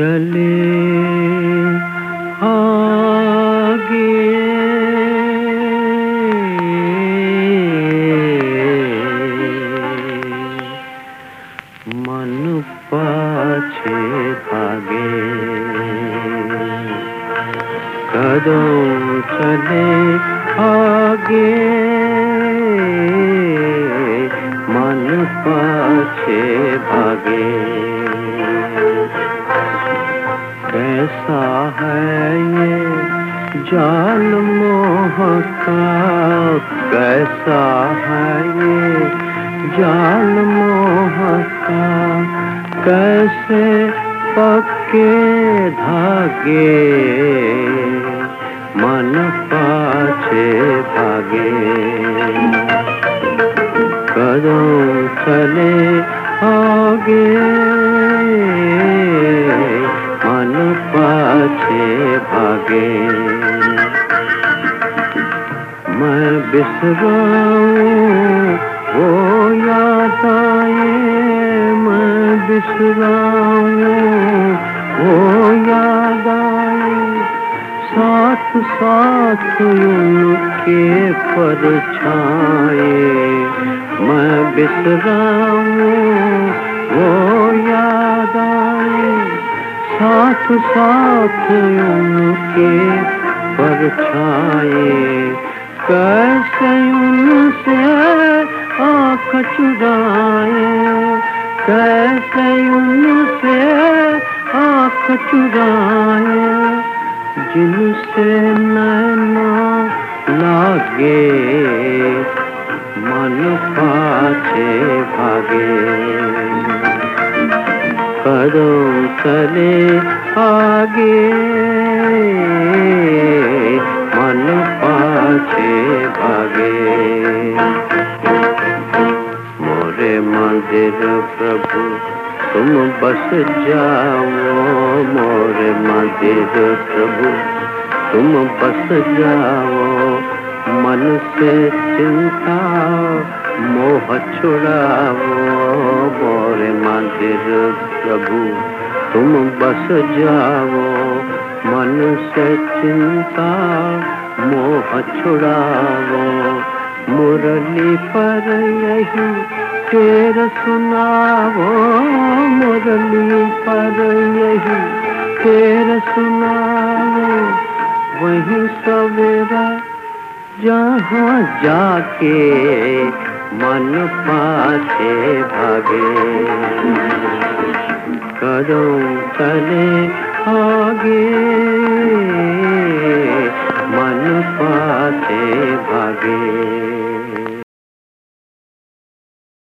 चले आगे। मन पाछे भागे। कदम चले आगे। मन पाछे भागे। कैसा है ये जाल मोह का कैसा है ये जाल मोह का कैसे पक्के धागे। मन पाछे भागे कदम चले आगे। भागे मैं बिसराऊं वो याद आए, मैं बिसराऊं वो याद आए, साथ साथ उनके परछाए मैं बिसराऊं वो साथ साथ उनके परछाए। कैसे उनसे आँख चुराए। कैसे उनसे आँख चुराए। जिनसे नैना लागे, मन पाछे भागे। कदम चले आगे। मन पाछे भागे। मोरे मंदिर प्रभु, तुम बस जाओ। मोरे मंदिर प्रभु, तुम बस जाओ। मन से चिंता मोह छुड़ाओ। मोरे मंदिर प्रभु तुम बस जाओ, मन से चिंता मोह छुड़ाओ। मुरली पर यही शेर सुनाओ, मुरली पर यही शेर सुनाओ। वही सवेरा जहाँ जाके मन पाछे भागे। कदम चले आगे। मन पाते भागे।